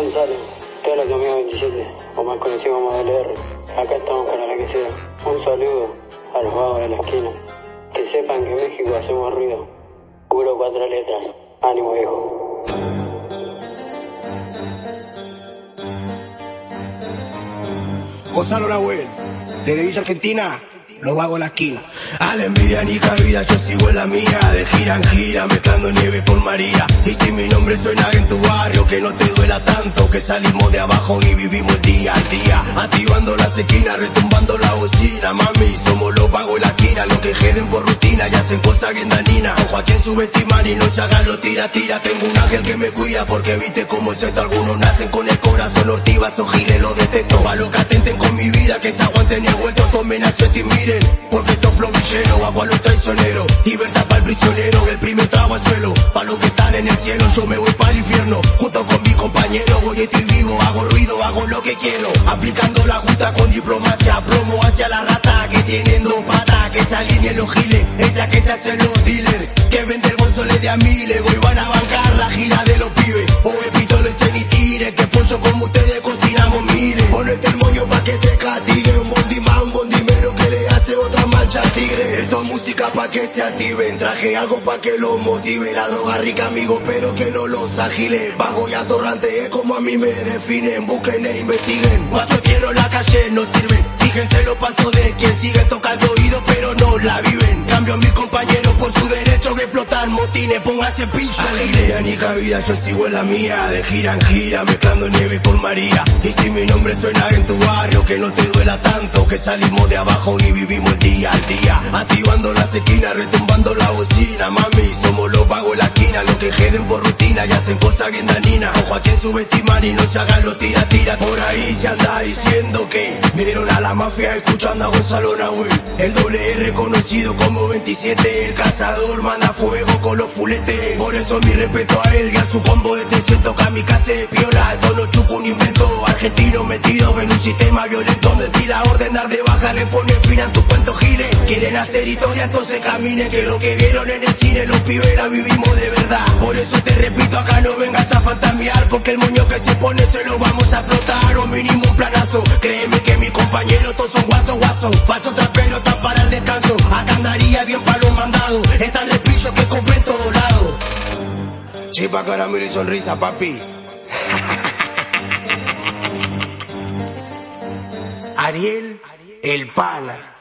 Gonzalo, todos los amigos 27, o más conocido como LR. Acá estamos para la que sea. Un saludo a los vagos de la esquina. Que sepan que en México hacemos ruido. Puro cuatro letras. Ánimo viejo. Gonzalo Nahuel, Villa Argentina, lo hago la esquina. A la envidia ni cabida, yo sigo en la mía. De gira en gira, mezclando nieve por María. Y si mi nombre suena en tu barrio, que no te duela tanto. Que salimos de abajo y vivimos el día a día. Activando las esquinas, retumbando la bocina. Mami, somos los vagos en la esquina. Los que jeden por rutina y hacen cosas guendanina. Ojo a quien subestiman y no se hagan lo tira, tira. Tengo un ángel que me cuida porque viste cómo es esto. Algunos nacen con el corazón ortivas o giles, lo detesto. A lo que atenten con mi vida, que se aguanten y el vuelto. Tomen aceite y miren, porque esto flow villero, agua a los traicioneros. Libertad para el prisionero, el primer trago al suelo. Pa' los que están en el cielo, yo me voy para el infierno. Junto con mi compañero, voy estoy vivo, hago ruido, hago lo que quiero. Aplicando la justa con diplomacia, promo hacia la rata que tienen dos patas. Que se alineen los giles, esa que se hacen los dealers. Que vende el bolso le de a miles, voy van a bancar la gira de los pibes. O el pito se ni tire, que pollo como ustedes pa' que se activen, traje algo pa' que los motive. La droga rica, amigo, pero que no los agile. Vago y atorrante es como a mí me definen, busquen e investiguen. Macho quiero la calle, no sirven. Fíjense los pasos de quien sigue tocando oído, pero no la viven. Motines, pónganse pincho. Agilea ni cabida, yo sigo en la mía. De gira en gira, mezclando nieve por María. Y si mi nombre suena en tu barrio, que no te duela tanto. Que salimos de abajo y vivimos el día al día. Activando las esquinas, retumbando la bocina. Mami, hacen cosas bien daninas. Ojo a quien subestiman y no se hagan los tira, tira. Por ahí se anda diciendo que vieron a la mafia escuchando a Gonzalo Nahuel. El doble R conocido como 27. El cazador manda fuego con los fuletes. Por eso mi respeto a él y a su combo de 300 kamikaze. Piola, tono chuco un invento. Argentino metido en un sistema violento. Donde si la orden de baja le pone fin a tu cuento gire. Quieren hacer historia, entonces camine. Que lo que vieron en el cine los pibes la vivimos de verdad. Por eso te repito, acá no vengas a fantamear. Porque el moño que se pone se lo vamos a explotar. O mínimo un planazo. Créeme que mis compañeros todos son guasos, guasos. Falso trapero, están para el descanso. Acá andaría bien para los mandados. Están el que compré en todos lados. Chipa, caramelo y sonrisa, papi. Ariel, el pana.